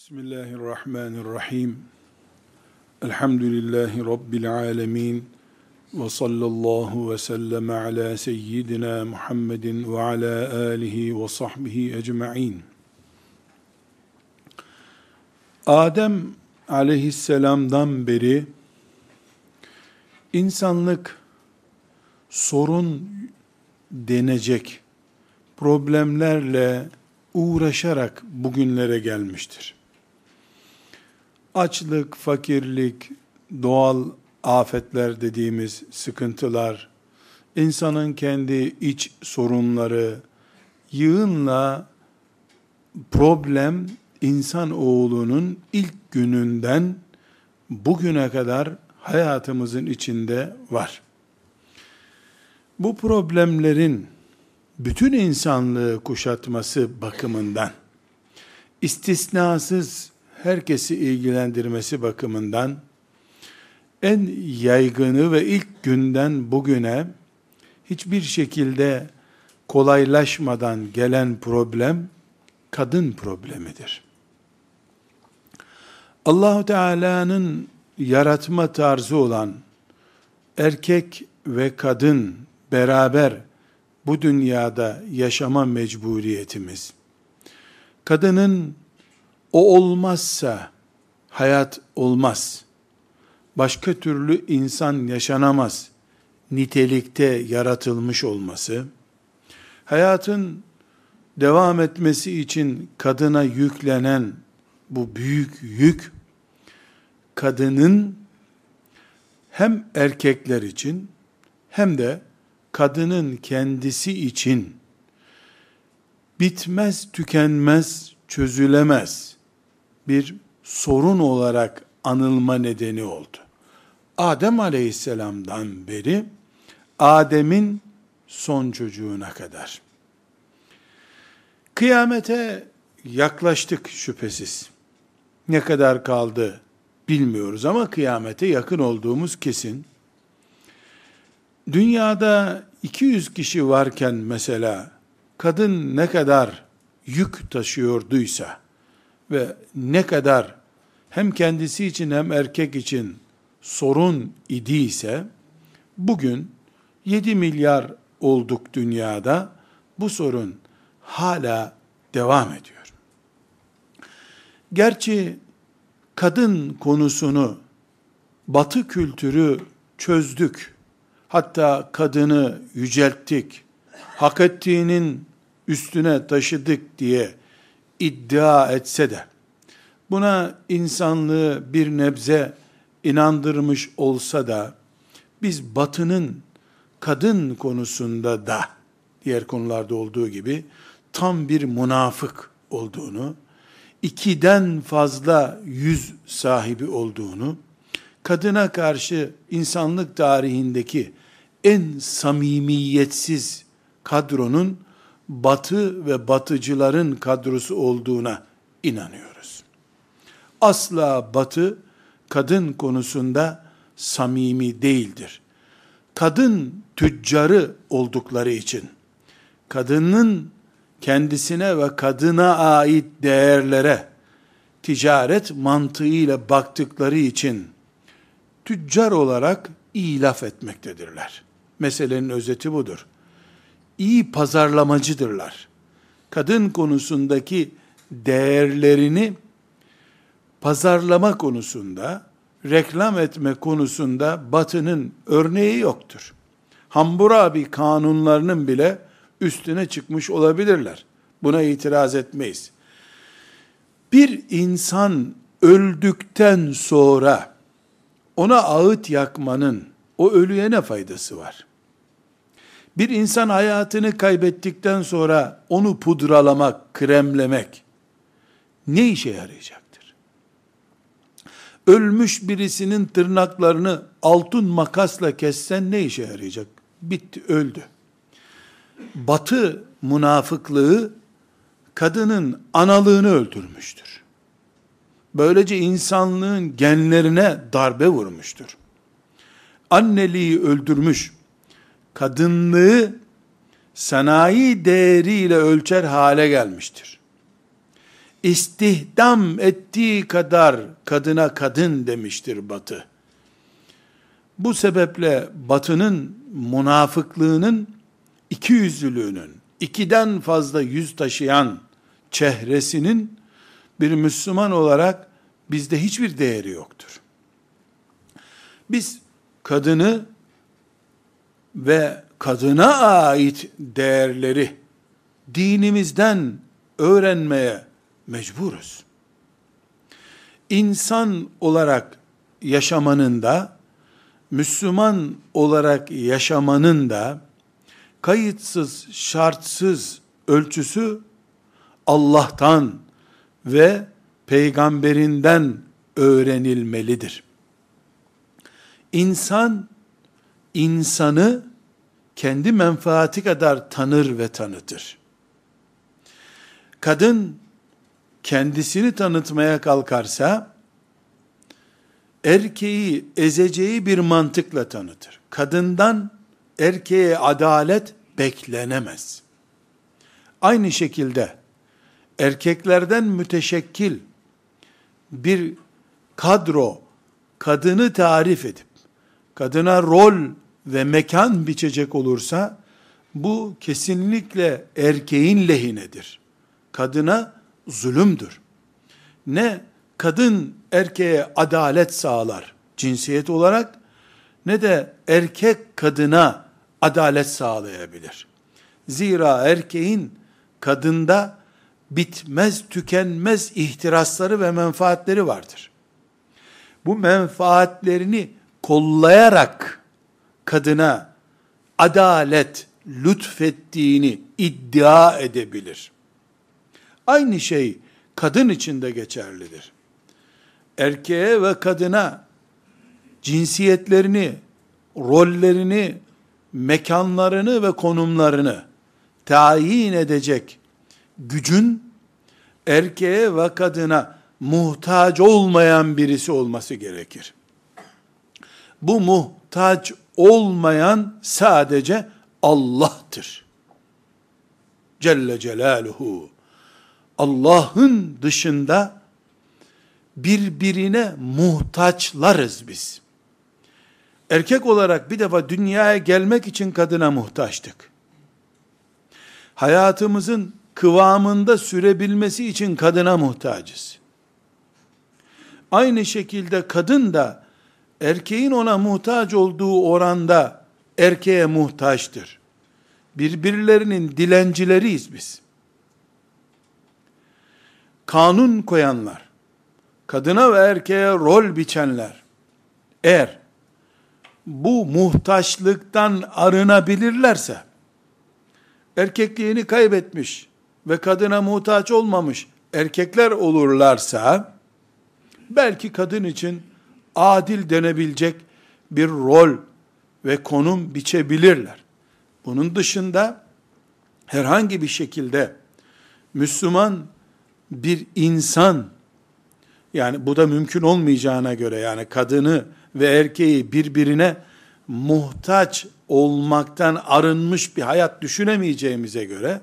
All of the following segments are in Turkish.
Bismillahirrahmanirrahim. Elhamdülillahi Rabbil alemin. Ve sallallahu ve sellem ala seyyidina Muhammedin ve ala alihi ve sahbihi ecma'in. Adem aleyhisselamdan beri insanlık sorun denecek problemlerle uğraşarak bugünlere gelmiştir açlık, fakirlik, doğal afetler dediğimiz sıkıntılar, insanın kendi iç sorunları, yığınla problem insan oğlunun ilk gününden bugüne kadar hayatımızın içinde var. Bu problemlerin bütün insanlığı kuşatması bakımından istisnasız herkesi ilgilendirmesi bakımından en yaygını ve ilk günden bugüne hiçbir şekilde kolaylaşmadan gelen problem kadın problemidir. Allahu Teala'nın yaratma tarzı olan erkek ve kadın beraber bu dünyada yaşama mecburiyetimiz, kadının o olmazsa hayat olmaz. Başka türlü insan yaşanamaz. Nitelikte yaratılmış olması, hayatın devam etmesi için kadına yüklenen bu büyük yük, kadının hem erkekler için hem de kadının kendisi için bitmez, tükenmez, çözülemez bir sorun olarak anılma nedeni oldu. Adem aleyhisselamdan beri Adem'in son çocuğuna kadar. Kıyamete yaklaştık şüphesiz. Ne kadar kaldı bilmiyoruz ama kıyamete yakın olduğumuz kesin. Dünyada 200 kişi varken mesela kadın ne kadar yük taşıyorduysa ve ne kadar hem kendisi için hem erkek için sorun idiyse bugün 7 milyar olduk dünyada bu sorun hala devam ediyor. Gerçi kadın konusunu batı kültürü çözdük. Hatta kadını yücelttik. Hak ettiğinin üstüne taşıdık diye iddia etse de, buna insanlığı bir nebze inandırmış olsa da, biz batının kadın konusunda da, diğer konularda olduğu gibi, tam bir münafık olduğunu, ikiden fazla yüz sahibi olduğunu, kadına karşı insanlık tarihindeki en samimiyetsiz kadronun batı ve batıcıların kadrosu olduğuna inanıyoruz. Asla batı kadın konusunda samimi değildir. Kadın tüccarı oldukları için, kadının kendisine ve kadına ait değerlere ticaret mantığıyla baktıkları için tüccar olarak ilaf etmektedirler. Meselenin özeti budur iyi pazarlamacıdırlar. Kadın konusundaki değerlerini pazarlama konusunda, reklam etme konusunda batının örneği yoktur. Hammurabi kanunlarının bile üstüne çıkmış olabilirler. Buna itiraz etmeyiz. Bir insan öldükten sonra ona ağıt yakmanın o ölüye ne faydası var? Bir insan hayatını kaybettikten sonra onu pudralamak, kremlemek ne işe yarayacaktır? Ölmüş birisinin tırnaklarını altın makasla kessen ne işe yarayacak? Bitti, öldü. Batı münafıklığı kadının analığını öldürmüştür. Böylece insanlığın genlerine darbe vurmuştur. Anneliği öldürmüş, kadınlığı sanayi değeriyle ölçer hale gelmiştir. istihdam ettiği kadar kadına kadın demiştir Batı. Bu sebeple Batı'nın münafıklığının iki yüzlülüğünün, ikiden fazla yüz taşıyan çehresinin bir Müslüman olarak bizde hiçbir değeri yoktur. Biz kadını ve kadına ait değerleri dinimizden öğrenmeye mecburuz. İnsan olarak yaşamanın da, Müslüman olarak yaşamanın da kayıtsız, şartsız ölçüsü Allah'tan ve peygamberinden öğrenilmelidir. İnsan, insanı kendi menfaati kadar tanır ve tanıtır. Kadın, kendisini tanıtmaya kalkarsa, erkeği ezeceği bir mantıkla tanıtır. Kadından erkeğe adalet beklenemez. Aynı şekilde erkeklerden müteşekkil bir kadro kadını tarif edip kadına rol ve mekan biçecek olursa bu kesinlikle erkeğin lehinedir. Kadına zulümdür. Ne kadın erkeğe adalet sağlar cinsiyet olarak ne de erkek kadına adalet sağlayabilir. Zira erkeğin kadında bitmez tükenmez ihtirasları ve menfaatleri vardır. Bu menfaatlerini kollayarak kadına adalet lütfettiğini iddia edebilir. Aynı şey kadın için de geçerlidir. Erkeğe ve kadına cinsiyetlerini, rollerini, mekanlarını ve konumlarını tayin edecek gücün erkeğe ve kadına muhtaç olmayan birisi olması gerekir. Bu muhtaç olmayan sadece Allah'tır. Celle Celaluhu. Allah'ın dışında birbirine muhtaçlarız biz. Erkek olarak bir defa dünyaya gelmek için kadına muhtaçtık. Hayatımızın kıvamında sürebilmesi için kadına muhtacız. Aynı şekilde kadın da erkeğin ona muhtaç olduğu oranda erkeğe muhtaçtır. Birbirlerinin dilencileriyiz biz. Kanun koyanlar, kadına ve erkeğe rol biçenler, eğer bu muhtaçlıktan arınabilirlerse, erkekliğini kaybetmiş ve kadına muhtaç olmamış erkekler olurlarsa, belki kadın için adil denebilecek bir rol ve konum biçebilirler. Bunun dışında herhangi bir şekilde Müslüman bir insan yani bu da mümkün olmayacağına göre yani kadını ve erkeği birbirine muhtaç olmaktan arınmış bir hayat düşünemeyeceğimize göre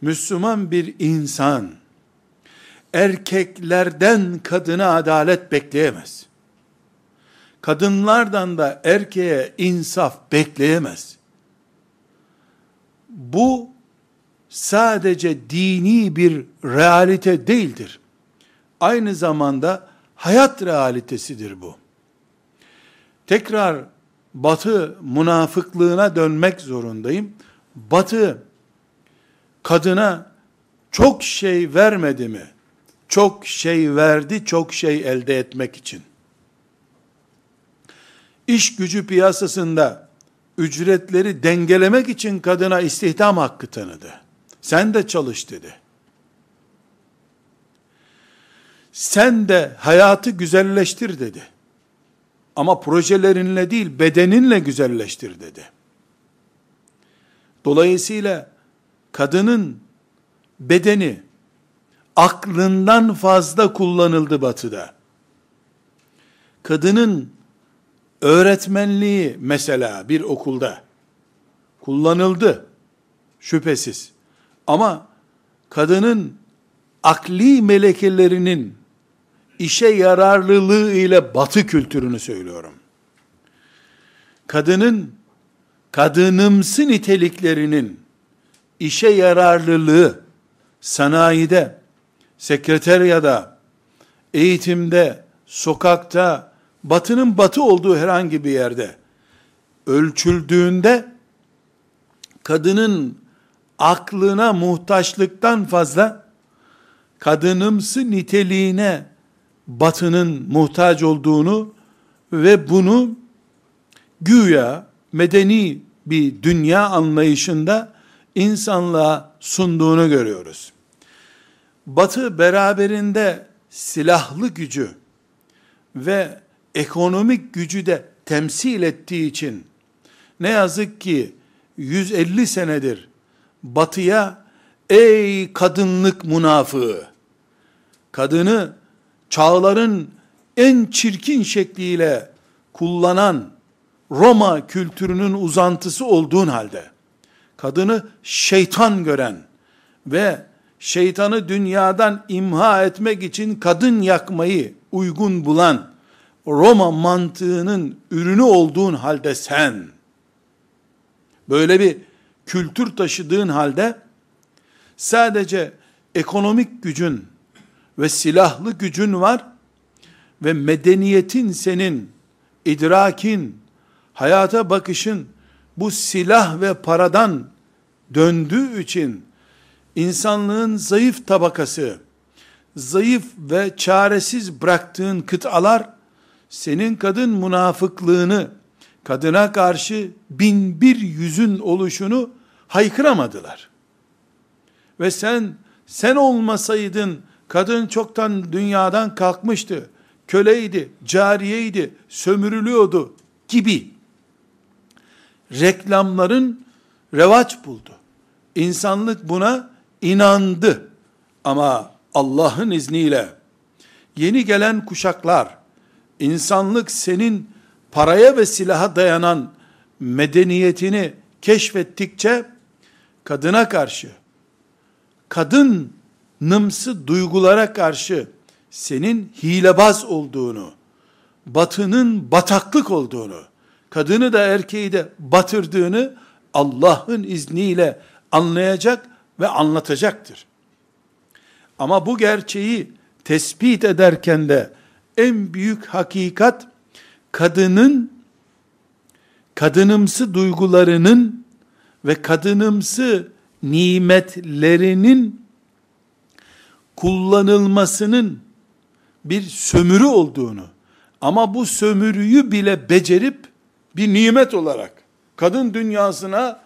Müslüman bir insan erkeklerden kadına adalet bekleyemez. Kadınlardan da erkeğe insaf bekleyemez. Bu sadece dini bir realite değildir. Aynı zamanda hayat realitesidir bu. Tekrar batı münafıklığına dönmek zorundayım. Batı kadına çok şey vermedi mi? Çok şey verdi, çok şey elde etmek için. İş gücü piyasasında ücretleri dengelemek için kadına istihdam hakkı tanıdı. Sen de çalış dedi. Sen de hayatı güzelleştir dedi. Ama projelerinle değil, bedeninle güzelleştir dedi. Dolayısıyla kadının bedeni aklından fazla kullanıldı batıda. Kadının öğretmenliği mesela bir okulda kullanıldı şüphesiz. Ama kadının akli melekelerinin işe yararlılığı ile batı kültürünü söylüyorum. Kadının kadınımsı niteliklerinin işe yararlılığı sanayide, sekreteryada, eğitimde, sokakta, batının batı olduğu herhangi bir yerde ölçüldüğünde kadının aklına muhtaçlıktan fazla kadınımsı niteliğine batının muhtaç olduğunu ve bunu güya medeni bir dünya anlayışında insanlığa sunduğunu görüyoruz. Batı beraberinde silahlı gücü ve ekonomik gücü de temsil ettiği için ne yazık ki 150 senedir batıya ey kadınlık münafığı! kadını çağların en çirkin şekliyle kullanan Roma kültürünün uzantısı olduğun halde kadını şeytan gören ve şeytanı dünyadan imha etmek için kadın yakmayı uygun bulan Roma mantığının ürünü olduğun halde sen böyle bir kültür taşıdığın halde sadece ekonomik gücün ve silahlı gücün var ve medeniyetin senin idrakin, hayata bakışın bu silah ve paradan döndüğü için insanlığın zayıf tabakası, zayıf ve çaresiz bıraktığın kıtalar, senin kadın münafıklığını, kadına karşı bin bir yüzün oluşunu haykıramadılar. Ve sen, sen olmasaydın, kadın çoktan dünyadan kalkmıştı, köleydi, cariyeydi, sömürülüyordu gibi reklamların revaç buldu. İnsanlık buna inandı. Ama Allah'ın izniyle yeni gelen kuşaklar insanlık senin paraya ve silaha dayanan medeniyetini keşfettikçe kadına karşı kadın nımsı duygulara karşı senin hilebaz olduğunu, batının bataklık olduğunu, kadını da erkeği de batırdığını Allah'ın izniyle anlayacak ve anlatacaktır. Ama bu gerçeği tespit ederken de en büyük hakikat kadının kadınımsı duygularının ve kadınımsı nimetlerinin kullanılmasının bir sömürü olduğunu ama bu sömürüyü bile becerip bir nimet olarak kadın dünyasına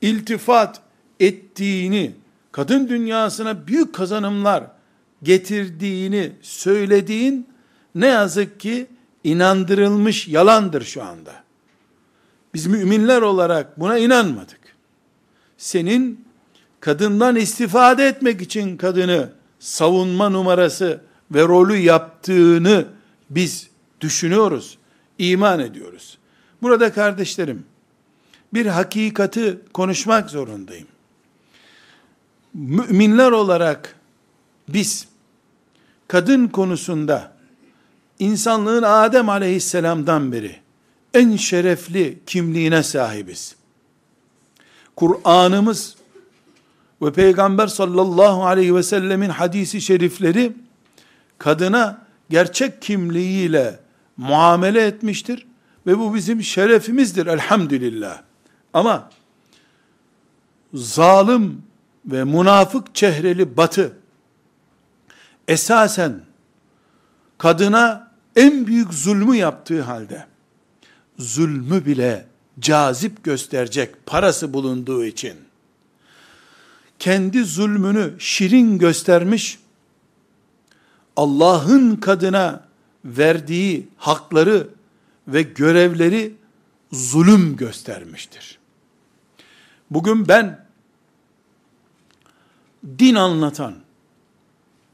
iltifat ettiğini, kadın dünyasına büyük kazanımlar getirdiğini söylediğin ne yazık ki inandırılmış yalandır şu anda. Biz müminler olarak buna inanmadık. Senin kadından istifade etmek için kadını savunma numarası ve rolü yaptığını biz düşünüyoruz, iman ediyoruz. Burada kardeşlerim, bir hakikati konuşmak zorundayım. Müminler olarak biz kadın konusunda insanlığın Adem aleyhisselamdan beri en şerefli kimliğine sahibiz. Kur'an'ımız ve Peygamber sallallahu aleyhi ve sellemin hadisi şerifleri kadına gerçek kimliğiyle muamele etmiştir ve bu bizim şerefimizdir elhamdülillah. Ama zalim ve münafık çehreli batı esasen kadına en büyük zulmü yaptığı halde zulmü bile cazip gösterecek parası bulunduğu için kendi zulmünü şirin göstermiş Allah'ın kadına verdiği hakları ve görevleri zulüm göstermiştir. Bugün ben din anlatan,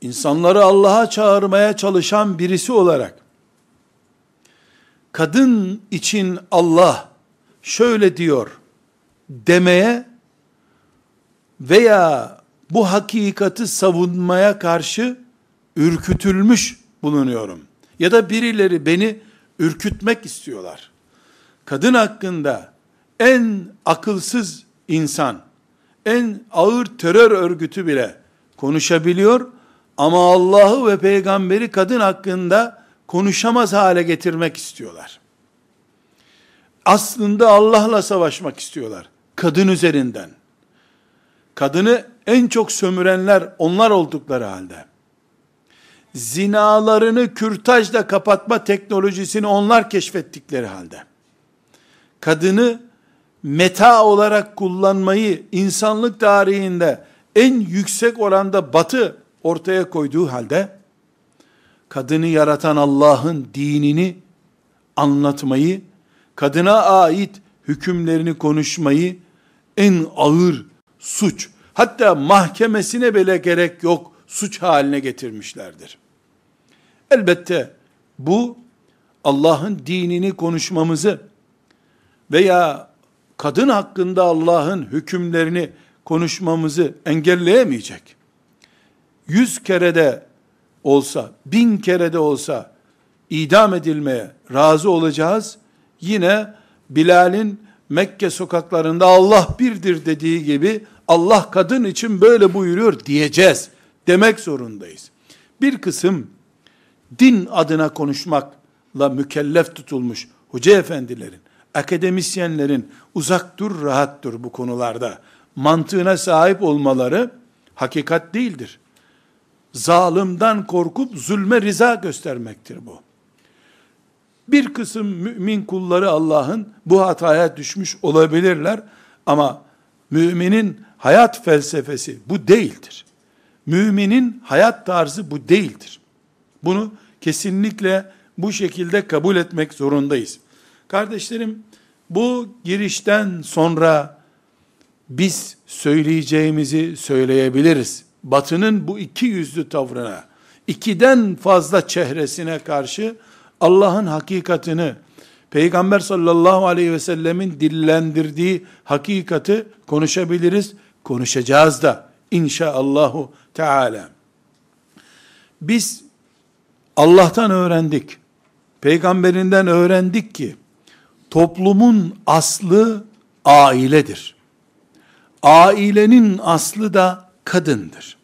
insanları Allah'a çağırmaya çalışan birisi olarak kadın için Allah şöyle diyor demeye veya bu hakikati savunmaya karşı ürkütülmüş bulunuyorum. Ya da birileri beni ürkütmek istiyorlar. Kadın hakkında en akılsız insan, en ağır terör örgütü bile konuşabiliyor ama Allah'ı ve peygamberi kadın hakkında konuşamaz hale getirmek istiyorlar. Aslında Allah'la savaşmak istiyorlar. Kadın üzerinden. Kadını en çok sömürenler onlar oldukları halde. Zinalarını kürtajla kapatma teknolojisini onlar keşfettikleri halde. Kadını meta olarak kullanmayı insanlık tarihinde en yüksek oranda batı ortaya koyduğu halde kadını yaratan Allah'ın dinini anlatmayı, kadına ait hükümlerini konuşmayı en ağır suç, hatta mahkemesine bile gerek yok suç haline getirmişlerdir. Elbette bu Allah'ın dinini konuşmamızı veya kadın hakkında Allah'ın hükümlerini konuşmamızı engelleyemeyecek. Yüz kere de olsa, bin kere de olsa idam edilmeye razı olacağız. Yine Bilal'in Mekke sokaklarında Allah birdir dediği gibi Allah kadın için böyle buyuruyor diyeceğiz. Demek zorundayız. Bir kısım din adına konuşmakla mükellef tutulmuş hoca efendilerin, akademisyenlerin uzak dur rahat dur bu konularda mantığına sahip olmaları hakikat değildir. Zalimden korkup zulme riza göstermektir bu. Bir kısım mümin kulları Allah'ın bu hataya düşmüş olabilirler ama müminin hayat felsefesi bu değildir. Müminin hayat tarzı bu değildir. Bunu kesinlikle bu şekilde kabul etmek zorundayız. Kardeşlerim, bu girişten sonra biz söyleyeceğimizi söyleyebiliriz. Batının bu iki yüzlü tavrına, ikiden fazla çehresine karşı Allah'ın hakikatini, Peygamber sallallahu aleyhi ve sellemin dillendirdiği hakikati konuşabiliriz, konuşacağız da inşaallahu teala. Biz Allah'tan öğrendik, peygamberinden öğrendik ki, toplumun aslı ailedir. Ailenin aslı da kadındır.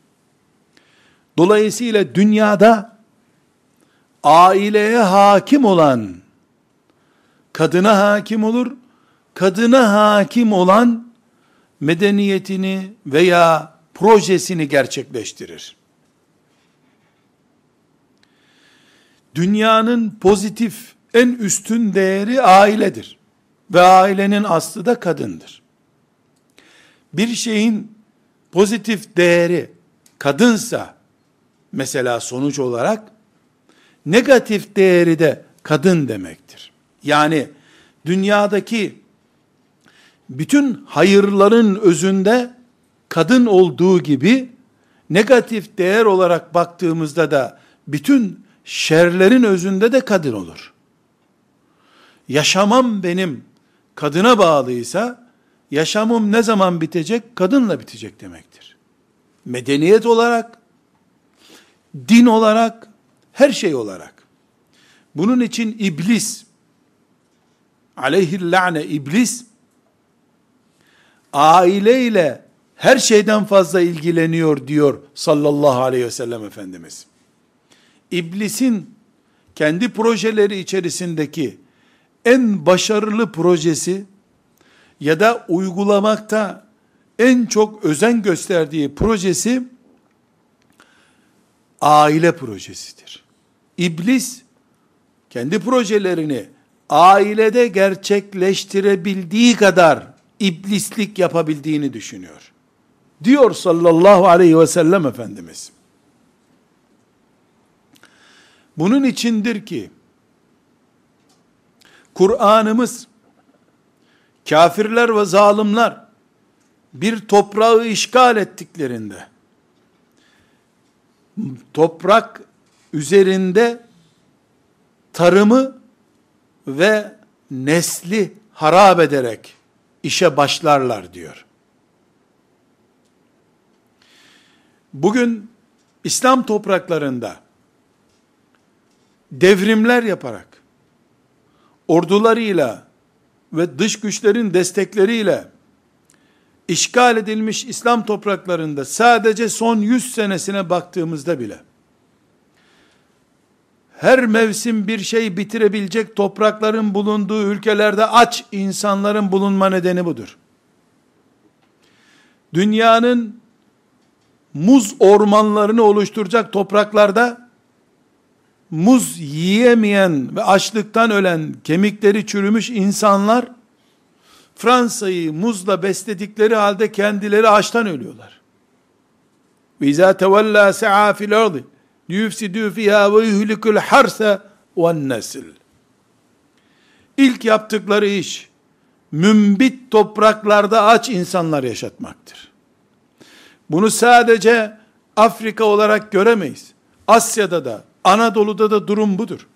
Dolayısıyla dünyada aileye hakim olan kadına hakim olur, kadına hakim olan medeniyetini veya projesini gerçekleştirir. Dünyanın pozitif en üstün değeri ailedir. Ve ailenin aslı da kadındır. Bir şeyin pozitif değeri kadınsa, mesela sonuç olarak, negatif değeri de kadın demektir. Yani dünyadaki bütün hayırların özünde kadın olduğu gibi negatif değer olarak baktığımızda da bütün şerlerin özünde de kadın olur. Yaşamam benim kadına bağlıysa yaşamım ne zaman bitecek? Kadınla bitecek demektir. Medeniyet olarak, din olarak, her şey olarak. Bunun için iblis, aleyhillâne iblis, aileyle her şeyden fazla ilgileniyor diyor sallallahu aleyhi ve sellem Efendimiz. İblisin kendi projeleri içerisindeki en başarılı projesi ya da uygulamakta en çok özen gösterdiği projesi aile projesidir. İblis kendi projelerini ailede gerçekleştirebildiği kadar iblislik yapabildiğini düşünüyor. Diyor sallallahu aleyhi ve sellem Efendimiz. Bunun içindir ki Kur'an'ımız kafirler ve zalimler bir toprağı işgal ettiklerinde toprak üzerinde tarımı ve nesli harap ederek işe başlarlar diyor. bugün İslam topraklarında devrimler yaparak ordularıyla ve dış güçlerin destekleriyle işgal edilmiş İslam topraklarında sadece son 100 senesine baktığımızda bile her mevsim bir şey bitirebilecek toprakların bulunduğu ülkelerde aç insanların bulunma nedeni budur. Dünyanın muz ormanlarını oluşturacak topraklarda muz yiyemeyen ve açlıktan ölen, kemikleri çürümüş insanlar Fransa'yı muzla besledikleri halde kendileri açtan ölüyorlar. Ve izâ tevellâ se'â fil ardı liyufsidû fîhâ ve yuhlikul harsa ve nesil. İlk yaptıkları iş, mümbit topraklarda aç insanlar yaşatmaktır. Bunu sadece Afrika olarak göremeyiz. Asya'da da, Anadolu'da da durum budur.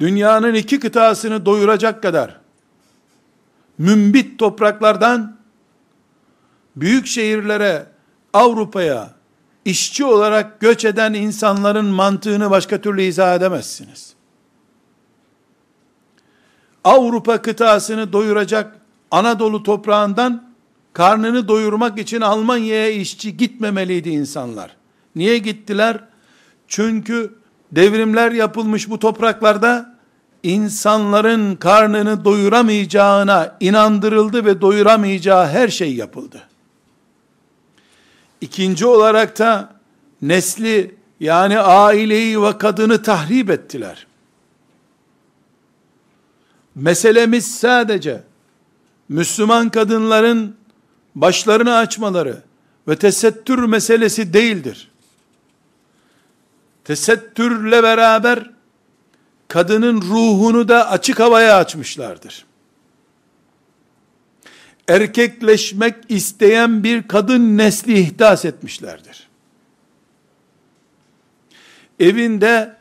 Dünyanın iki kıtasını doyuracak kadar mümbit topraklardan büyük şehirlere, Avrupa'ya işçi olarak göç eden insanların mantığını başka türlü izah edemezsiniz. Avrupa kıtasını doyuracak Anadolu toprağından karnını doyurmak için Almanya'ya işçi gitmemeliydi insanlar. Niye gittiler? Çünkü devrimler yapılmış bu topraklarda insanların karnını doyuramayacağına inandırıldı ve doyuramayacağı her şey yapıldı. İkinci olarak da nesli yani aileyi ve kadını tahrip ettiler. Meselemiz sadece Müslüman kadınların başlarını açmaları ve tesettür meselesi değildir. Tesettürle beraber kadının ruhunu da açık havaya açmışlardır. Erkekleşmek isteyen bir kadın nesli ihdas etmişlerdir. Evinde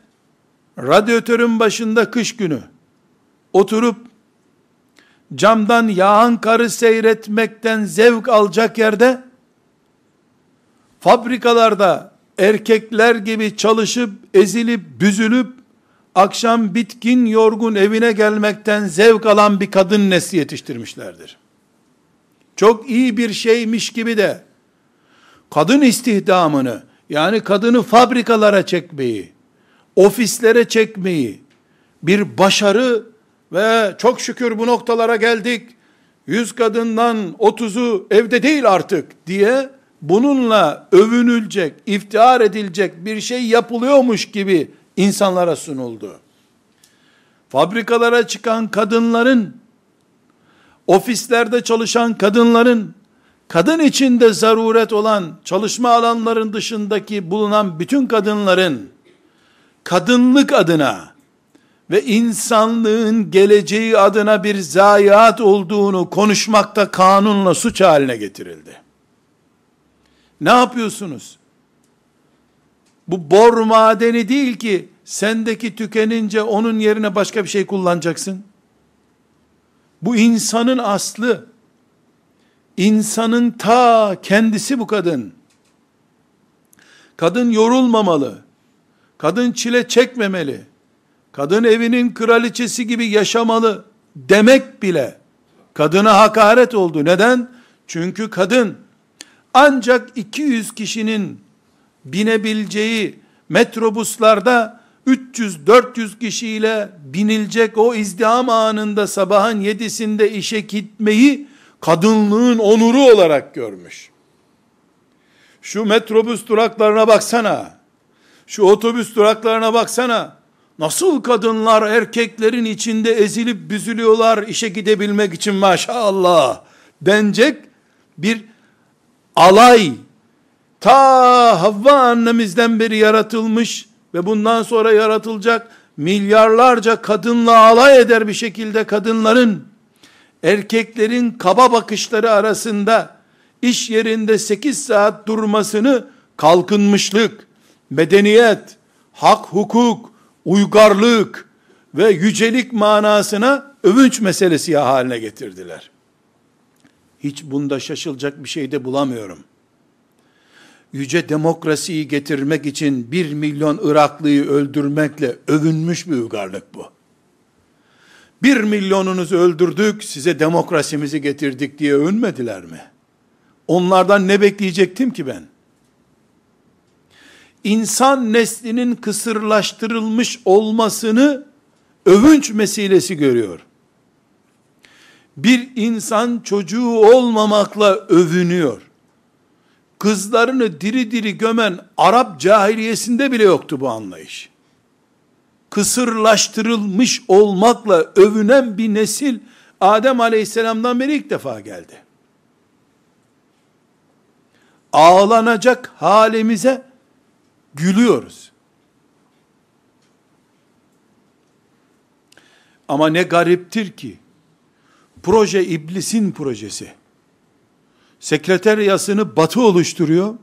radyatörün başında kış günü oturup camdan yağan karı seyretmekten zevk alacak yerde fabrikalarda erkekler gibi çalışıp ezilip büzülüp akşam bitkin yorgun evine gelmekten zevk alan bir kadın nesli yetiştirmişlerdir. Çok iyi bir şeymiş gibi de kadın istihdamını yani kadını fabrikalara çekmeyi, ofislere çekmeyi bir başarı ve çok şükür bu noktalara geldik. Yüz kadından otuzu evde değil artık diye bununla övünülecek, iftihar edilecek bir şey yapılıyormuş gibi insanlara sunuldu. Fabrikalara çıkan kadınların, ofislerde çalışan kadınların, kadın içinde zaruret olan çalışma alanların dışındaki bulunan bütün kadınların, kadınlık adına ve insanlığın geleceği adına bir zayiat olduğunu konuşmakta kanunla suç haline getirildi. Ne yapıyorsunuz? Bu bor madeni değil ki sendeki tükenince onun yerine başka bir şey kullanacaksın. Bu insanın aslı. İnsanın ta kendisi bu kadın. Kadın yorulmamalı. Kadın çile çekmemeli. Kadın evinin kraliçesi gibi yaşamalı demek bile kadına hakaret oldu. Neden? Çünkü kadın ancak 200 kişinin binebileceği metrobuslarda 300-400 kişiyle binilecek o izdiham anında sabahın yedisinde işe gitmeyi kadınlığın onuru olarak görmüş. Şu metrobüs duraklarına baksana. Şu otobüs duraklarına baksana. Nasıl kadınlar erkeklerin içinde ezilip büzülüyorlar işe gidebilmek için maşallah denecek bir alay ta Havva annemizden beri yaratılmış ve bundan sonra yaratılacak milyarlarca kadınla alay eder bir şekilde kadınların erkeklerin kaba bakışları arasında iş yerinde 8 saat durmasını kalkınmışlık, medeniyet, hak hukuk, uygarlık ve yücelik manasına övünç meselesi haline getirdiler. Hiç bunda şaşılacak bir şey de bulamıyorum. yüce demokrasiyi getirmek için bir milyon Iraklıyı öldürmekle övünmüş bir uygarlık bu. Bir milyonunuzu öldürdük, size demokrasimizi getirdik diye övünmediler mi? Onlardan ne bekleyecektim ki ben? İnsan neslinin kısırlaştırılmış olmasını övünç meselesi görüyor. Bir insan çocuğu olmamakla övünüyor. Kızlarını diri diri gömen Arap cahiliyesinde bile yoktu bu anlayış. Kısırlaştırılmış olmakla övünen bir nesil Adem aleyhisselamdan beri ilk defa geldi. Ağlanacak halimize gülüyoruz. Ama ne gariptir ki, proje iblisin projesi. Sekreteryasını batı oluşturuyor.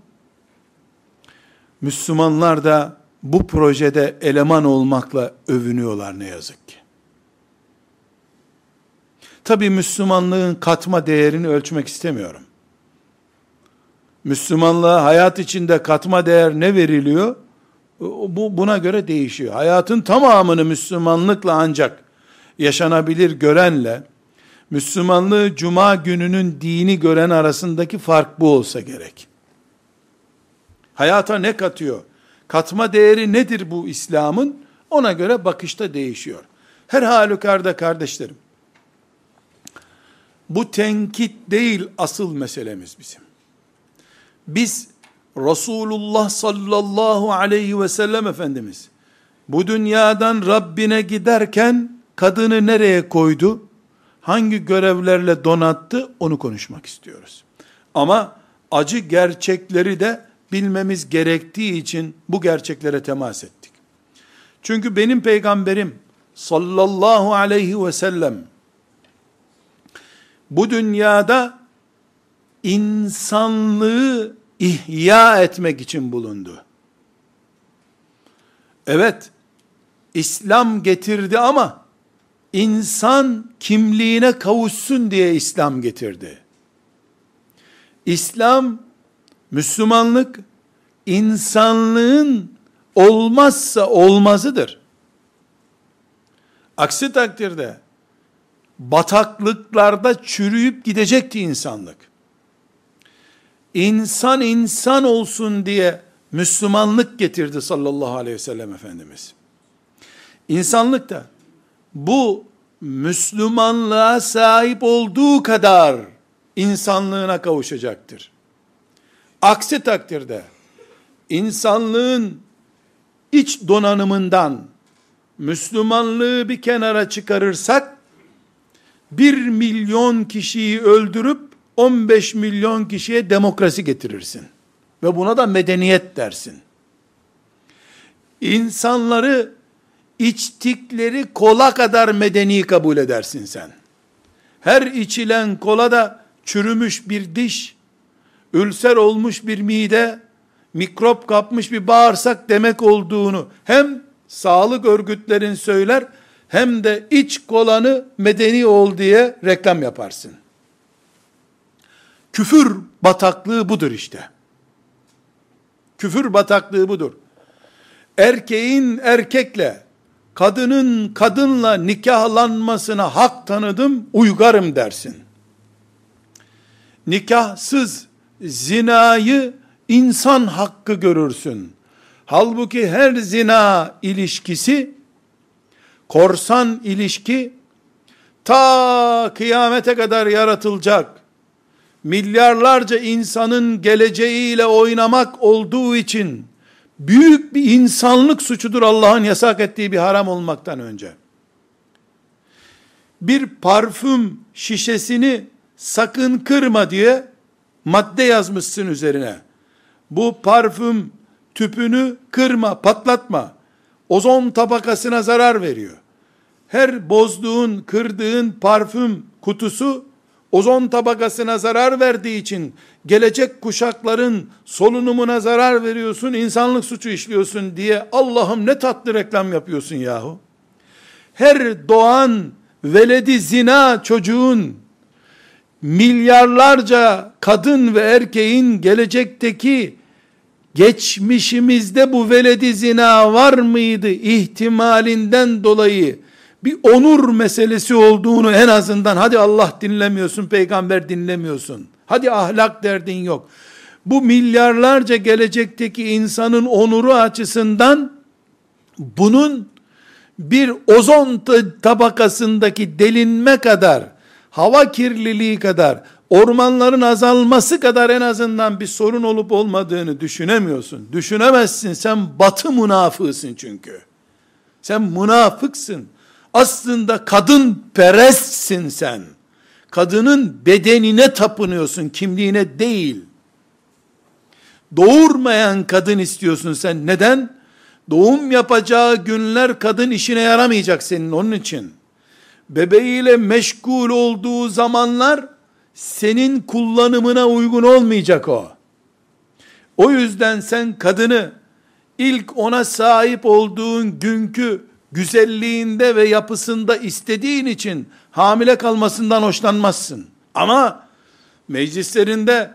Müslümanlar da bu projede eleman olmakla övünüyorlar ne yazık ki. Tabi Müslümanlığın katma değerini ölçmek istemiyorum. Müslümanlığa hayat içinde katma değer ne veriliyor? Bu buna göre değişiyor. Hayatın tamamını Müslümanlıkla ancak yaşanabilir görenle Müslümanlığı cuma gününün dini gören arasındaki fark bu olsa gerek. Hayata ne katıyor? Katma değeri nedir bu İslam'ın? Ona göre bakışta değişiyor. Her halükarda kardeşlerim, bu tenkit değil asıl meselemiz bizim. Biz Resulullah sallallahu aleyhi ve sellem Efendimiz bu dünyadan Rabbine giderken kadını nereye koydu? Hangi görevlerle donattı? Onu konuşmak istiyoruz. Ama acı gerçekleri de bilmemiz gerektiği için bu gerçeklere temas ettik. Çünkü benim peygamberim sallallahu aleyhi ve sellem bu dünyada insanlığı ihya etmek için bulundu. Evet, İslam getirdi ama insan kimliğine kavuşsun diye İslam getirdi. İslam, Müslümanlık, insanlığın olmazsa olmazıdır. Aksi takdirde, bataklıklarda çürüyüp gidecekti insanlık. İnsan insan olsun diye Müslümanlık getirdi sallallahu aleyhi ve sellem Efendimiz. İnsanlık da bu Müslümanlığa sahip olduğu kadar insanlığına kavuşacaktır. Aksi takdirde insanlığın iç donanımından Müslümanlığı bir kenara çıkarırsak bir milyon kişiyi öldürüp 15 milyon kişiye demokrasi getirirsin. Ve buna da medeniyet dersin. İnsanları içtikleri kola kadar medeni kabul edersin sen. Her içilen kola da çürümüş bir diş, ülser olmuş bir mide, mikrop kapmış bir bağırsak demek olduğunu hem sağlık örgütlerin söyler hem de iç kolanı medeni ol diye reklam yaparsın. Küfür bataklığı budur işte. Küfür bataklığı budur. Erkeğin erkekle, kadının kadınla nikahlanmasına hak tanıdım, uygarım dersin. Nikahsız zinayı insan hakkı görürsün. Halbuki her zina ilişkisi, korsan ilişki, ta kıyamete kadar yaratılacak, milyarlarca insanın geleceğiyle oynamak olduğu için, büyük bir insanlık suçudur Allah'ın yasak ettiği bir haram olmaktan önce. Bir parfüm şişesini sakın kırma diye madde yazmışsın üzerine. Bu parfüm tüpünü kırma, patlatma. Ozon tabakasına zarar veriyor. Her bozduğun, kırdığın parfüm kutusu ozon tabakasına zarar verdiği için gelecek kuşakların solunumuna zarar veriyorsun, insanlık suçu işliyorsun diye Allah'ım ne tatlı reklam yapıyorsun yahu. Her doğan veledi zina çocuğun milyarlarca kadın ve erkeğin gelecekteki geçmişimizde bu veledi zina var mıydı ihtimalinden dolayı bir onur meselesi olduğunu en azından hadi Allah dinlemiyorsun, peygamber dinlemiyorsun. Hadi ahlak derdin yok. Bu milyarlarca gelecekteki insanın onuru açısından bunun bir ozon tabakasındaki delinme kadar, hava kirliliği kadar, ormanların azalması kadar en azından bir sorun olup olmadığını düşünemiyorsun. Düşünemezsin. Sen batı münafığısın çünkü. Sen münafıksın. Aslında kadın perestsin sen. Kadının bedenine tapınıyorsun, kimliğine değil. Doğurmayan kadın istiyorsun sen. Neden? Doğum yapacağı günler kadın işine yaramayacak senin onun için. Bebeğiyle meşgul olduğu zamanlar senin kullanımına uygun olmayacak o. O yüzden sen kadını ilk ona sahip olduğun günkü güzelliğinde ve yapısında istediğin için hamile kalmasından hoşlanmazsın. Ama meclislerinde,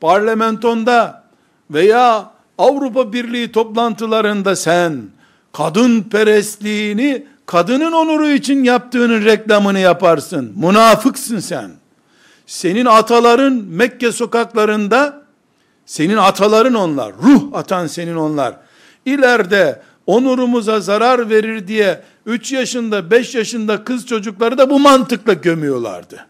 parlamentonda veya Avrupa Birliği toplantılarında sen kadın perestliğini kadının onuru için yaptığının reklamını yaparsın. Münafıksın sen. Senin ataların Mekke sokaklarında senin ataların onlar. Ruh atan senin onlar. İleride onurumuza zarar verir diye 3 yaşında 5 yaşında kız çocukları da bu mantıkla gömüyorlardı.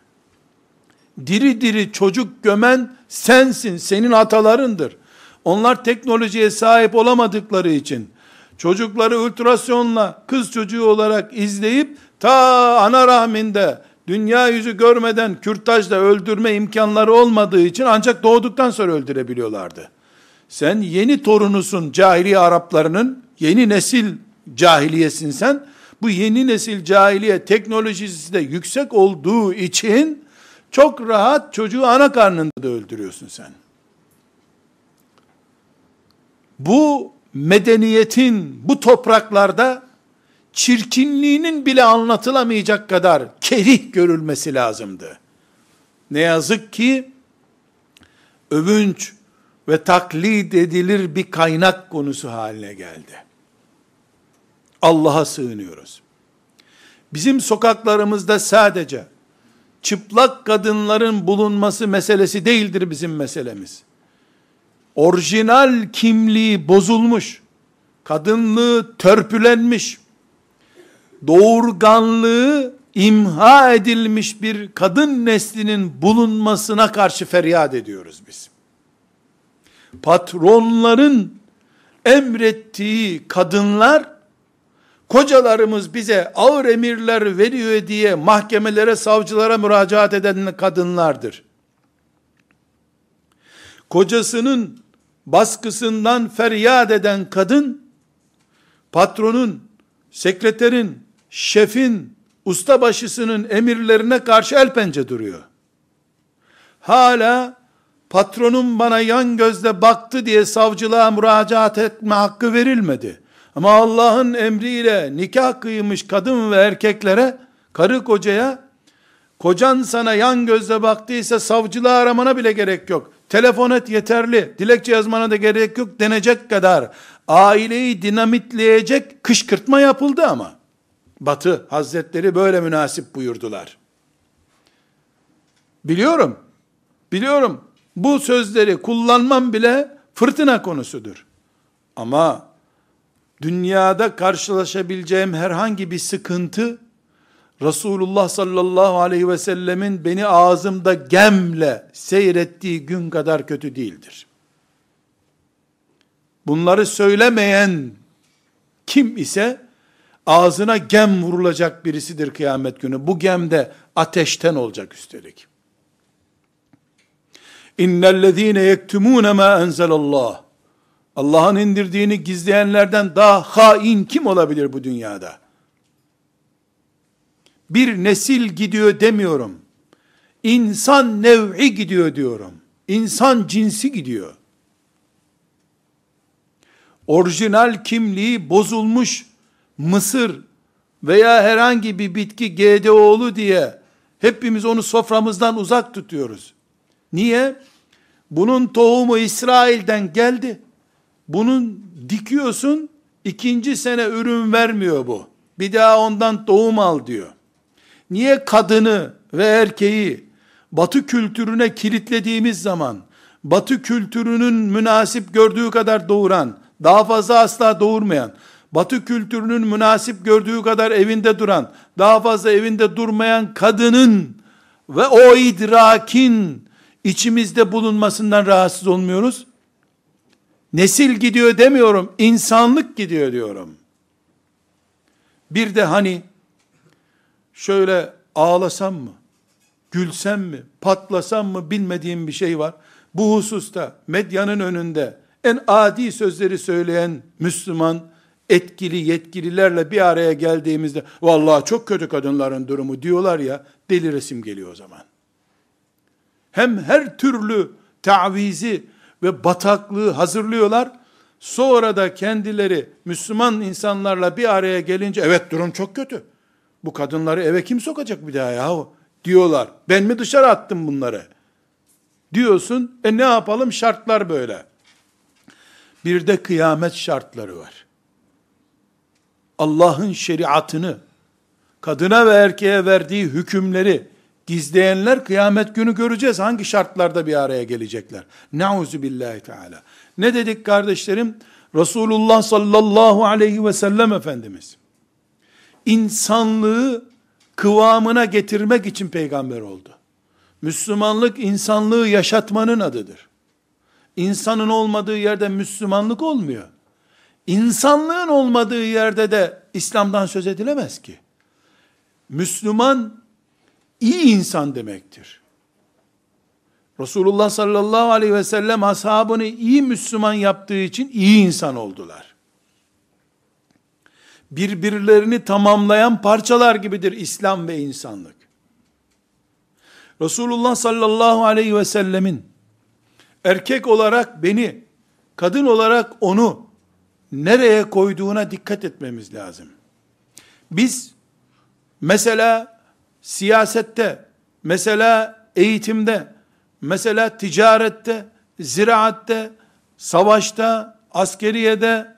Diri diri çocuk gömen sensin, senin atalarındır. Onlar teknolojiye sahip olamadıkları için çocukları ultrasyonla kız çocuğu olarak izleyip ta ana rahminde dünya yüzü görmeden kürtajla öldürme imkanları olmadığı için ancak doğduktan sonra öldürebiliyorlardı. Sen yeni torunusun cahiliye Araplarının, yeni nesil cahiliyesin sen. Bu yeni nesil cahiliye teknolojisi de yüksek olduğu için çok rahat çocuğu ana karnında da öldürüyorsun sen. Bu medeniyetin bu topraklarda çirkinliğinin bile anlatılamayacak kadar kerih görülmesi lazımdı. Ne yazık ki övünç ve taklit edilir bir kaynak konusu haline geldi. Allah'a sığınıyoruz. Bizim sokaklarımızda sadece çıplak kadınların bulunması meselesi değildir bizim meselemiz. Orijinal kimliği bozulmuş, kadınlığı törpülenmiş, doğurganlığı imha edilmiş bir kadın neslinin bulunmasına karşı feryat ediyoruz biz. Patronların emrettiği kadınlar kocalarımız bize ağır emirler veriyor diye mahkemelere, savcılara müracaat eden kadınlardır. Kocasının baskısından feryat eden kadın, patronun, sekreterin, şefin, ustabaşısının emirlerine karşı el pence duruyor. Hala patronum bana yan gözle baktı diye savcılığa müracaat etme hakkı verilmedi. Ama Allah'ın emriyle nikah kıymış kadın ve erkeklere, karı kocaya, kocan sana yan gözle baktıysa savcılığı aramana bile gerek yok. Telefon et yeterli, dilekçe yazmana da gerek yok denecek kadar aileyi dinamitleyecek kışkırtma yapıldı ama. Batı Hazretleri böyle münasip buyurdular. Biliyorum, biliyorum bu sözleri kullanmam bile fırtına konusudur. Ama dünyada karşılaşabileceğim herhangi bir sıkıntı Resulullah sallallahu aleyhi ve sellemin beni ağzımda gemle seyrettiği gün kadar kötü değildir. Bunları söylemeyen kim ise ağzına gem vurulacak birisidir kıyamet günü. Bu gem de ateşten olacak üstelik. İnnellezîne yektumûne mâ enzelallah. Allah'ın indirdiğini gizleyenlerden daha hain kim olabilir bu dünyada? Bir nesil gidiyor demiyorum. İnsan nev'i gidiyor diyorum. İnsan cinsi gidiyor. Orijinal kimliği bozulmuş mısır veya herhangi bir bitki GDO'lu diye hepimiz onu soframızdan uzak tutuyoruz. Niye? Bunun tohumu İsrail'den geldi. Bunun dikiyorsun, ikinci sene ürün vermiyor bu. Bir daha ondan doğum al diyor. Niye kadını ve erkeği batı kültürüne kilitlediğimiz zaman, batı kültürünün münasip gördüğü kadar doğuran, daha fazla asla doğurmayan, batı kültürünün münasip gördüğü kadar evinde duran, daha fazla evinde durmayan kadının ve o idrakin içimizde bulunmasından rahatsız olmuyoruz. Nesil gidiyor demiyorum, insanlık gidiyor diyorum. Bir de hani şöyle ağlasam mı, gülsem mi, patlasam mı bilmediğim bir şey var. Bu hususta medyanın önünde en adi sözleri söyleyen Müslüman etkili yetkililerle bir araya geldiğimizde vallahi çok kötü kadınların durumu diyorlar ya deli resim geliyor o zaman. Hem her türlü tavizi ve bataklığı hazırlıyorlar. Sonra da kendileri Müslüman insanlarla bir araya gelince evet durum çok kötü. Bu kadınları eve kim sokacak bir daha yahu diyorlar. Ben mi dışarı attım bunları? Diyorsun. E ne yapalım şartlar böyle. Bir de kıyamet şartları var. Allah'ın şeriatını, kadına ve erkeğe verdiği hükümleri gizleyenler kıyamet günü göreceğiz. Hangi şartlarda bir araya gelecekler? Nauzu billahi teala. Ne dedik kardeşlerim? Resulullah sallallahu aleyhi ve sellem Efendimiz insanlığı kıvamına getirmek için peygamber oldu. Müslümanlık insanlığı yaşatmanın adıdır. İnsanın olmadığı yerde Müslümanlık olmuyor. İnsanlığın olmadığı yerde de İslam'dan söz edilemez ki. Müslüman iyi insan demektir. Resulullah sallallahu aleyhi ve sellem ashabını iyi Müslüman yaptığı için iyi insan oldular. Birbirlerini tamamlayan parçalar gibidir İslam ve insanlık. Resulullah sallallahu aleyhi ve sellemin erkek olarak beni, kadın olarak onu nereye koyduğuna dikkat etmemiz lazım. Biz mesela siyasette, mesela eğitimde, mesela ticarette, ziraatte, savaşta, askeriyede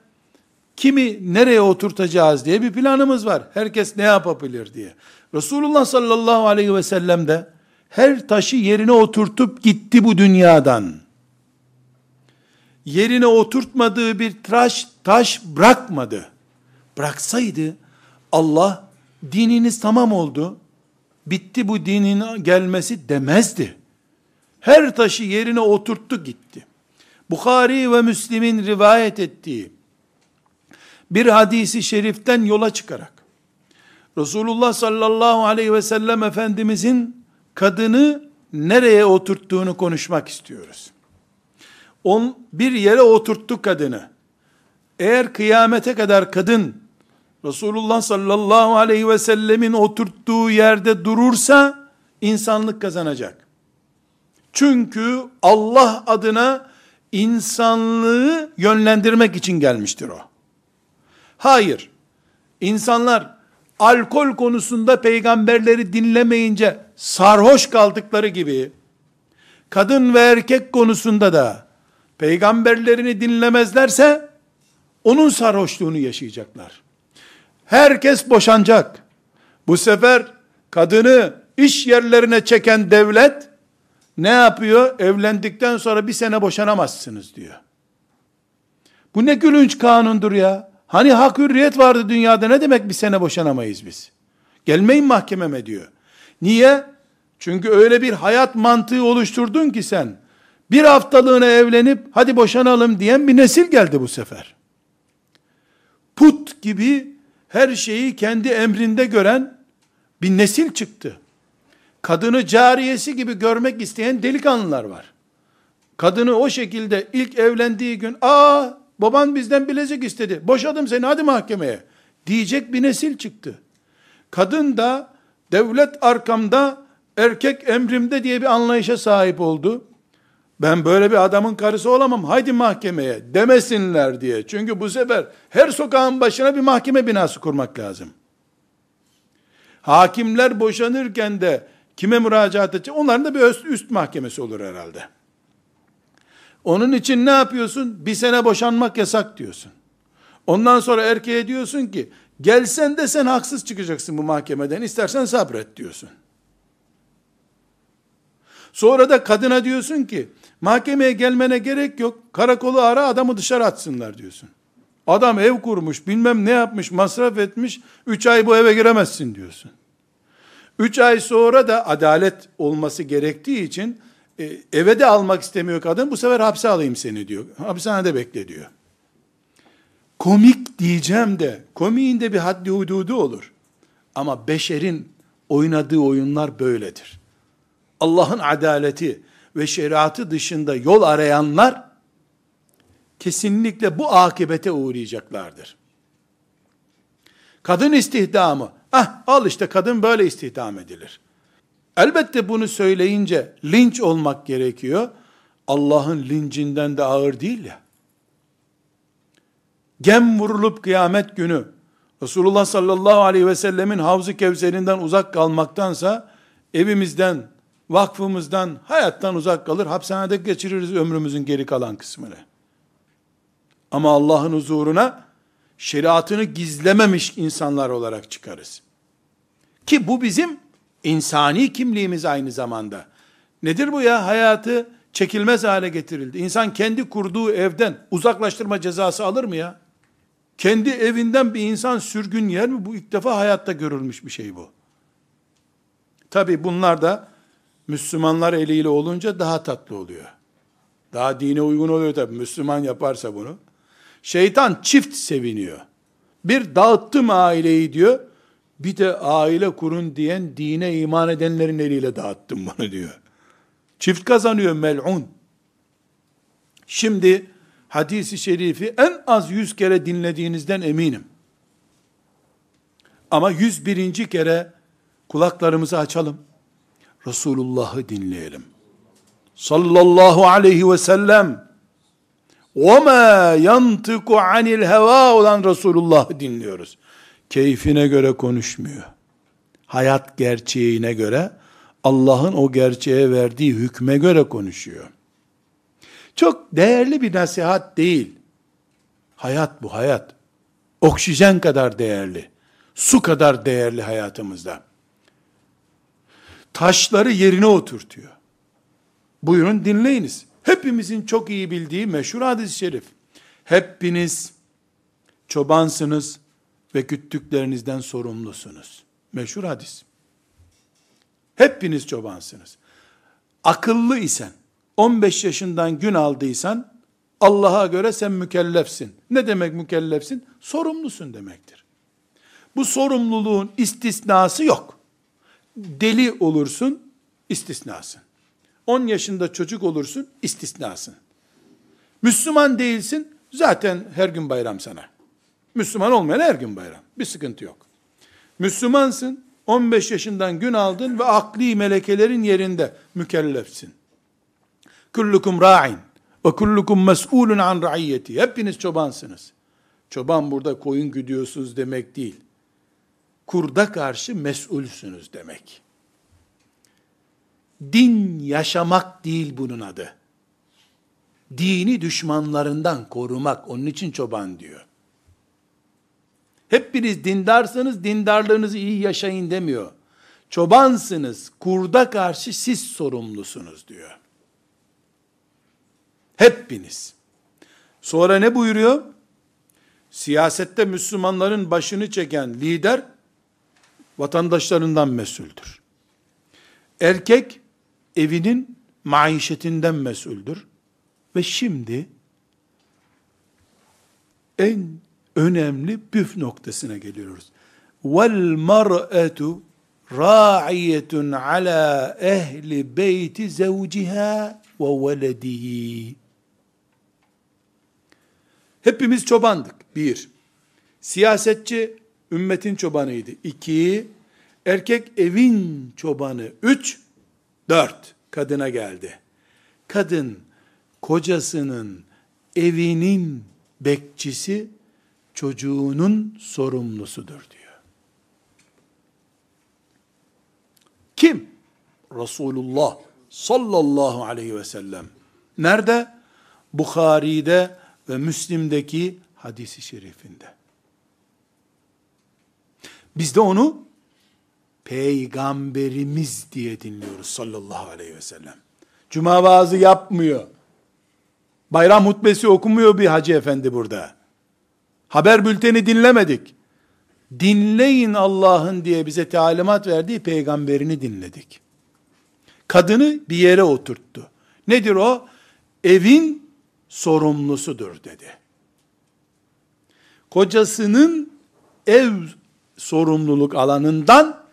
kimi nereye oturtacağız diye bir planımız var. Herkes ne yapabilir diye. Resulullah sallallahu aleyhi ve sellem de her taşı yerine oturtup gitti bu dünyadan. Yerine oturtmadığı bir taş, taş bırakmadı. Bıraksaydı Allah dininiz tamam oldu. Bitti bu dinin gelmesi demezdi. Her taşı yerine oturttu gitti. Bukhari ve Müslim'in rivayet ettiği bir hadisi şeriften yola çıkarak Resulullah sallallahu aleyhi ve sellem Efendimizin kadını nereye oturttuğunu konuşmak istiyoruz. On, bir yere oturttu kadını. Eğer kıyamete kadar kadın Resulullah sallallahu aleyhi ve sellemin oturttuğu yerde durursa insanlık kazanacak. Çünkü Allah adına insanlığı yönlendirmek için gelmiştir o. Hayır. İnsanlar alkol konusunda peygamberleri dinlemeyince sarhoş kaldıkları gibi kadın ve erkek konusunda da peygamberlerini dinlemezlerse onun sarhoşluğunu yaşayacaklar. Herkes boşanacak. Bu sefer kadını iş yerlerine çeken devlet ne yapıyor? Evlendikten sonra bir sene boşanamazsınız diyor. Bu ne gülünç kanundur ya. Hani hak hürriyet vardı dünyada ne demek bir sene boşanamayız biz? Gelmeyin mahkememe diyor. Niye? Çünkü öyle bir hayat mantığı oluşturdun ki sen, bir haftalığına evlenip hadi boşanalım diyen bir nesil geldi bu sefer. Put gibi her şeyi kendi emrinde gören bir nesil çıktı. Kadını cariyesi gibi görmek isteyen delikanlılar var. Kadını o şekilde ilk evlendiği gün, aa baban bizden bilezik istedi, boşadım seni hadi mahkemeye diyecek bir nesil çıktı. Kadın da devlet arkamda, erkek emrimde diye bir anlayışa sahip oldu. Ben böyle bir adamın karısı olamam. Haydi mahkemeye demesinler diye. Çünkü bu sefer her sokağın başına bir mahkeme binası kurmak lazım. Hakimler boşanırken de kime müracaat edecek? Onların da bir üst, üst mahkemesi olur herhalde. Onun için ne yapıyorsun? Bir sene boşanmak yasak diyorsun. Ondan sonra erkeğe diyorsun ki, gelsen de sen haksız çıkacaksın bu mahkemeden, istersen sabret diyorsun. Sonra da kadına diyorsun ki, mahkemeye gelmene gerek yok, karakolu ara adamı dışarı atsınlar diyorsun. Adam ev kurmuş, bilmem ne yapmış, masraf etmiş, üç ay bu eve giremezsin diyorsun. Üç ay sonra da adalet olması gerektiği için e, eve de almak istemiyor kadın. Bu sefer hapse alayım seni diyor. Hapishanede bekle diyor. Komik diyeceğim de komiğin de bir haddi hududu olur. Ama beşerin oynadığı oyunlar böyledir. Allah'ın adaleti ve şeriatı dışında yol arayanlar kesinlikle bu akibete uğrayacaklardır. Kadın istihdamı, ah al işte kadın böyle istihdam edilir. Elbette bunu söyleyince linç olmak gerekiyor. Allah'ın lincinden de ağır değil ya. Gem vurulup kıyamet günü Resulullah sallallahu aleyhi ve sellemin havzu kevserinden uzak kalmaktansa evimizden, vakfımızdan, hayattan uzak kalır, hapishanede geçiririz ömrümüzün geri kalan kısmını. Ama Allah'ın huzuruna şeriatını gizlememiş insanlar olarak çıkarız. Ki bu bizim insani kimliğimiz aynı zamanda. Nedir bu ya? Hayatı çekilmez hale getirildi. İnsan kendi kurduğu evden uzaklaştırma cezası alır mı ya? Kendi evinden bir insan sürgün yer mi? Bu ilk defa hayatta görülmüş bir şey bu. Tabi bunlar da Müslümanlar eliyle olunca daha tatlı oluyor. Daha dine uygun oluyor tabi. Müslüman yaparsa bunu. Şeytan çift seviniyor. Bir dağıttım aileyi diyor. Bir de aile kurun diyen dine iman edenlerin eliyle dağıttım bunu diyor. Çift kazanıyor mel'un. Şimdi hadisi şerifi en az yüz kere dinlediğinizden eminim. Ama yüz birinci kere kulaklarımızı açalım. Resulullah'ı dinleyelim. Sallallahu aleyhi ve sellem وَمَا يَنْتِقُ عَنِ الْهَوَا olan Resulullah'ı dinliyoruz. Keyfine göre konuşmuyor. Hayat gerçeğine göre, Allah'ın o gerçeğe verdiği hükme göre konuşuyor. Çok değerli bir nasihat değil. Hayat bu hayat. Oksijen kadar değerli. Su kadar değerli hayatımızda. Taşları yerine oturtuyor. Buyurun dinleyiniz. Hepimizin çok iyi bildiği meşhur hadis-i şerif. Hepiniz çobansınız ve güttüklerinizden sorumlusunuz. Meşhur hadis. Hepiniz çobansınız. Akıllı isen, 15 yaşından gün aldıysan, Allah'a göre sen mükellefsin. Ne demek mükellefsin? Sorumlusun demektir. Bu sorumluluğun istisnası yok. Deli olursun, istisnasın. 10 yaşında çocuk olursun, istisnasın. Müslüman değilsin, zaten her gün bayram sana. Müslüman olmayan her gün bayram. Bir sıkıntı yok. Müslümansın, 15 yaşından gün aldın ve akli melekelerin yerinde mükellefsin. Kullukum ra'in ve kullukum mes'ulun an ra'iyyeti. Hepiniz çobansınız. Çoban burada koyun güdüyorsunuz demek değil. Kurda karşı mesulsünüz demek. Din yaşamak değil bunun adı. Dini düşmanlarından korumak. Onun için çoban diyor. Hepiniz dindarsınız, dindarlığınızı iyi yaşayın demiyor. Çobansınız, kurda karşı siz sorumlusunuz diyor. Hepiniz. Sonra ne buyuruyor? Siyasette Müslümanların başını çeken lider, vatandaşlarından mesuldür. Erkek, evinin maişetinden mesuldür. Ve şimdi en önemli püf noktasına geliyoruz. Vel mar'etu ra'iyetun ala ehli beyti zevciha ve veledihi. Hepimiz çobandık. Bir. Siyasetçi ümmetin çobanıydı. İki. Erkek evin çobanı. Üç. Dört. Kadına geldi. Kadın kocasının evinin bekçisi çocuğunun sorumlusudur diyor. Kim? Resulullah sallallahu aleyhi ve sellem. Nerede? Bukhari'de ve Müslim'deki hadisi şerifinde. Biz de onu peygamberimiz diye dinliyoruz sallallahu aleyhi ve sellem. Cuma vaazı yapmıyor. Bayram hutbesi okumuyor bir hacı efendi burada. Haber bülteni dinlemedik. Dinleyin Allah'ın diye bize talimat verdiği peygamberini dinledik. Kadını bir yere oturttu. Nedir o? Evin sorumlusudur dedi. Kocasının ev sorumluluk alanından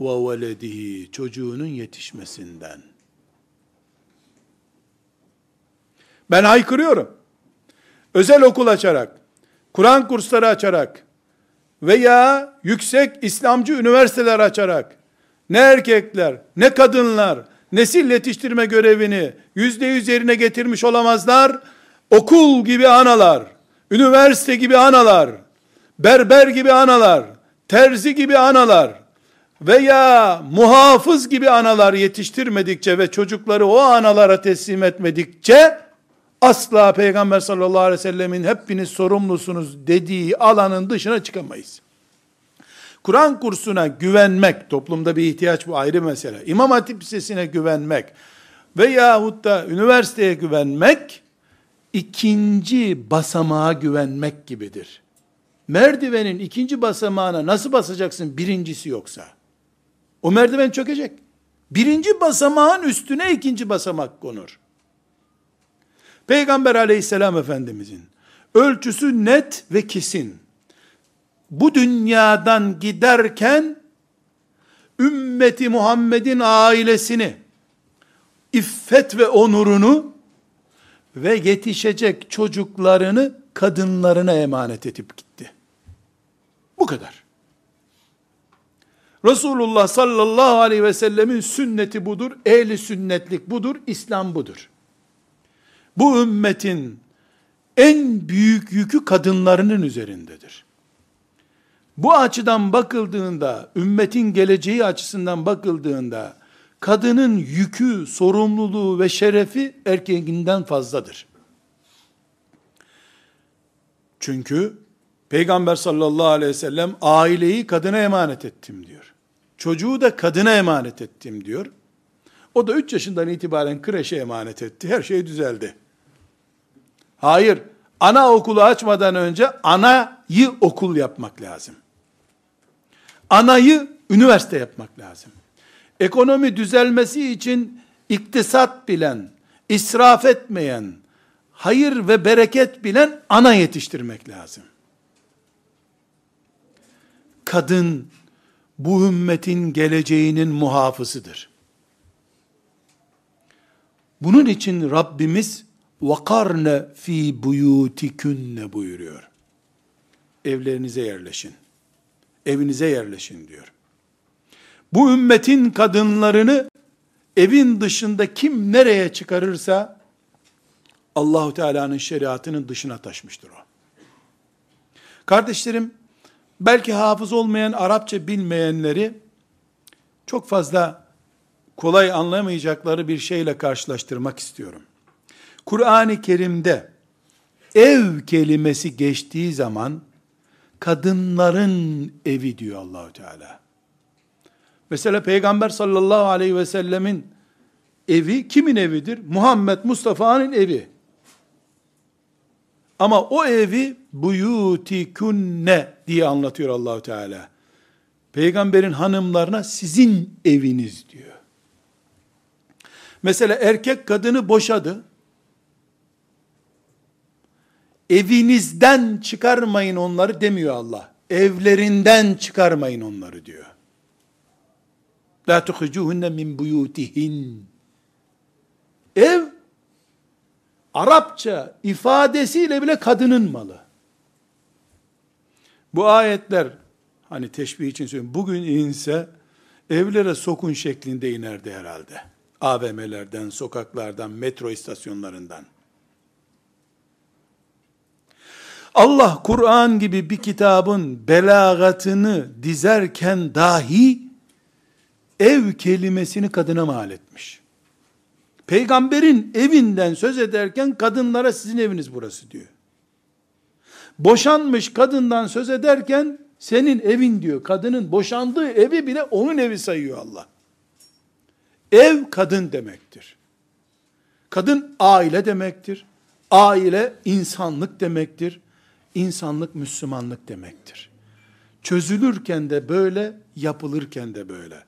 ve veledihi çocuğunun yetişmesinden. Ben haykırıyorum. Özel okul açarak, Kur'an kursları açarak veya yüksek İslamcı üniversiteler açarak ne erkekler ne kadınlar nesil yetiştirme görevini yüzde yüz yerine getirmiş olamazlar. Okul gibi analar, üniversite gibi analar, berber gibi analar, terzi gibi analar veya muhafız gibi analar yetiştirmedikçe ve çocukları o analara teslim etmedikçe asla Peygamber sallallahu aleyhi ve sellemin hepiniz sorumlusunuz dediği alanın dışına çıkamayız. Kur'an kursuna güvenmek, toplumda bir ihtiyaç bu ayrı mesele. İmam Hatip Lisesi'ne güvenmek veyahut da üniversiteye güvenmek, ikinci basamağa güvenmek gibidir. Merdivenin ikinci basamağına nasıl basacaksın birincisi yoksa? O merdiven çökecek. Birinci basamağın üstüne ikinci basamak konur. Peygamber aleyhisselam efendimizin ölçüsü net ve kesin. Bu dünyadan giderken ümmeti Muhammed'in ailesini, iffet ve onurunu ve yetişecek çocuklarını kadınlarına emanet edip gitti. Bu kadar. Resulullah sallallahu aleyhi ve sellemin sünneti budur, ehli sünnetlik budur, İslam budur. Bu ümmetin en büyük yükü kadınlarının üzerindedir. Bu açıdan bakıldığında, ümmetin geleceği açısından bakıldığında, kadının yükü, sorumluluğu ve şerefi erkeğinden fazladır. Çünkü Peygamber sallallahu aleyhi ve sellem aileyi kadına emanet ettim diyor. Çocuğu da kadına emanet ettim diyor. O da 3 yaşından itibaren kreşe emanet etti. Her şey düzeldi. Hayır. Ana okulu açmadan önce anayı okul yapmak lazım. Anayı üniversite yapmak lazım. Ekonomi düzelmesi için iktisat bilen, israf etmeyen, hayır ve bereket bilen ana yetiştirmek lazım kadın bu ümmetin geleceğinin muhafızıdır. Bunun için Rabbimiz vakarne fi buyutikünne buyuruyor. Evlerinize yerleşin. Evinize yerleşin diyor. Bu ümmetin kadınlarını evin dışında kim nereye çıkarırsa Allahu Teala'nın şeriatının dışına taşmıştır o. Kardeşlerim, belki hafız olmayan Arapça bilmeyenleri çok fazla kolay anlamayacakları bir şeyle karşılaştırmak istiyorum. Kur'an-ı Kerim'de ev kelimesi geçtiği zaman kadınların evi diyor Allahu Teala. Mesela Peygamber sallallahu aleyhi ve sellemin evi kimin evidir? Muhammed Mustafa'nın evi. Ama o evi buyutikunne diye anlatıyor Allahu Teala. Peygamberin hanımlarına sizin eviniz diyor. Mesela erkek kadını boşadı evinizden çıkarmayın onları demiyor Allah. Evlerinden çıkarmayın onları diyor. La tuhicuhunne min buyutihin. Ev, Arapça ifadesiyle bile kadının malı. Bu ayetler, hani teşbih için söylüyorum, bugün inse, evlere sokun şeklinde inerdi herhalde. AVM'lerden, sokaklardan, metro istasyonlarından. Allah Kur'an gibi bir kitabın belagatını dizerken dahi ev kelimesini kadına mal etmiş. Peygamberin evinden söz ederken kadınlara sizin eviniz burası diyor. Boşanmış kadından söz ederken senin evin diyor. Kadının boşandığı evi bile onun evi sayıyor Allah. Ev kadın demektir. Kadın aile demektir. Aile insanlık demektir. İnsanlık Müslümanlık demektir. Çözülürken de böyle, yapılırken de böyle.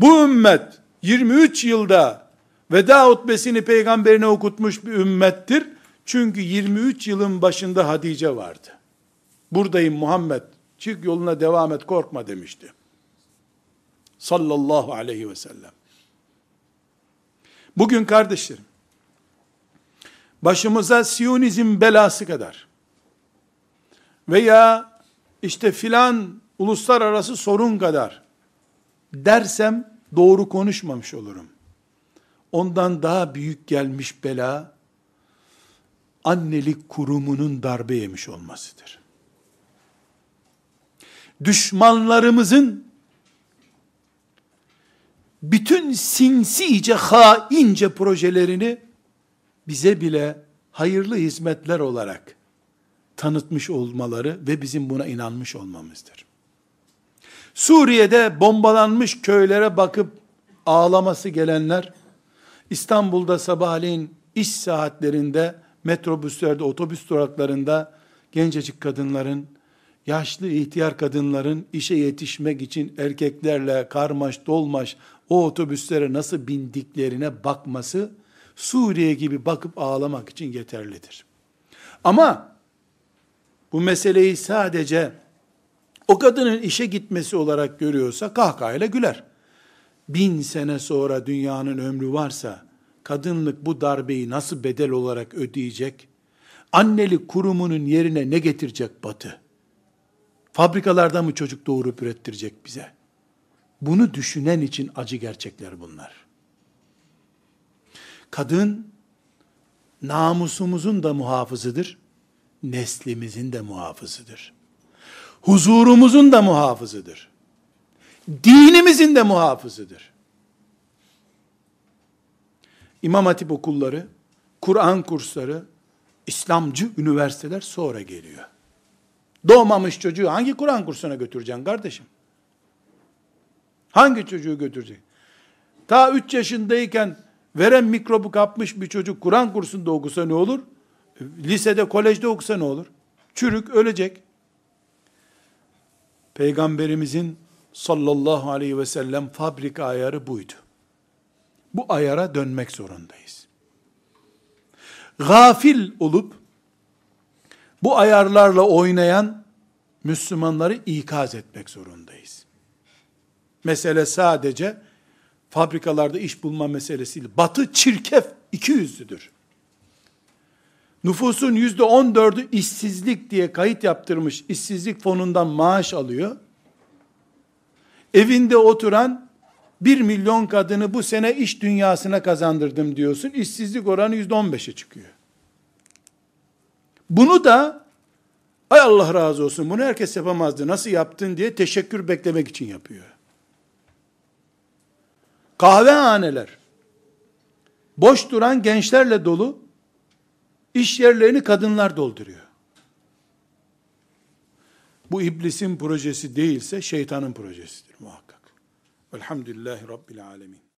Bu ümmet 23 yılda veda hutbesini peygamberine okutmuş bir ümmettir. Çünkü 23 yılın başında Hatice vardı. Buradayım Muhammed, çık yoluna devam et korkma demişti. Sallallahu aleyhi ve sellem. Bugün kardeşlerim, başımıza Siyonizm belası kadar veya işte filan uluslararası sorun kadar dersem doğru konuşmamış olurum. Ondan daha büyük gelmiş bela annelik kurumunun darbe yemiş olmasıdır. Düşmanlarımızın bütün sinsice, haince projelerini bize bile hayırlı hizmetler olarak tanıtmış olmaları ve bizim buna inanmış olmamızdır. Suriye'de bombalanmış köylere bakıp ağlaması gelenler, İstanbul'da sabahleyin iş saatlerinde, metrobüslerde, otobüs duraklarında gencecik kadınların, yaşlı ihtiyar kadınların işe yetişmek için erkeklerle karmaş dolmaş o otobüslere nasıl bindiklerine bakması, Suriye gibi bakıp ağlamak için yeterlidir. Ama bu meseleyi sadece o kadının işe gitmesi olarak görüyorsa kahkahayla güler. Bin sene sonra dünyanın ömrü varsa kadınlık bu darbeyi nasıl bedel olarak ödeyecek? Annelik kurumunun yerine ne getirecek batı? Fabrikalarda mı çocuk doğurup ürettirecek bize? Bunu düşünen için acı gerçekler bunlar. Kadın namusumuzun da muhafızıdır, neslimizin de muhafızıdır. Huzurumuzun da muhafızıdır. Dinimizin de muhafızıdır. İmam Hatip okulları, Kur'an kursları, İslamcı üniversiteler sonra geliyor. Doğmamış çocuğu hangi Kur'an kursuna götüreceksin kardeşim? Hangi çocuğu götürecek? Ta 3 yaşındayken veren mikrobu kapmış bir çocuk Kur'an kursunda okusa ne olur? Lisede, kolejde okusa ne olur? Çürük ölecek. Peygamberimizin sallallahu aleyhi ve sellem fabrika ayarı buydu. Bu ayara dönmek zorundayız. Gafil olup bu ayarlarla oynayan Müslümanları ikaz etmek zorundayız. Mesele sadece fabrikalarda iş bulma meselesi değil. Batı çirkef, iki yüzlüdür. Nüfusun yüzde on dördü işsizlik diye kayıt yaptırmış, işsizlik fonundan maaş alıyor. Evinde oturan bir milyon kadını bu sene iş dünyasına kazandırdım diyorsun. İşsizlik oranı yüzde on beşe çıkıyor. Bunu da ay Allah razı olsun bunu herkes yapamazdı nasıl yaptın diye teşekkür beklemek için yapıyor. Kahvehaneler boş duran gençlerle dolu iş yerlerini kadınlar dolduruyor. Bu iblisin projesi değilse şeytanın projesidir muhakkak. Velhamdülillahi Rabbil Alemin.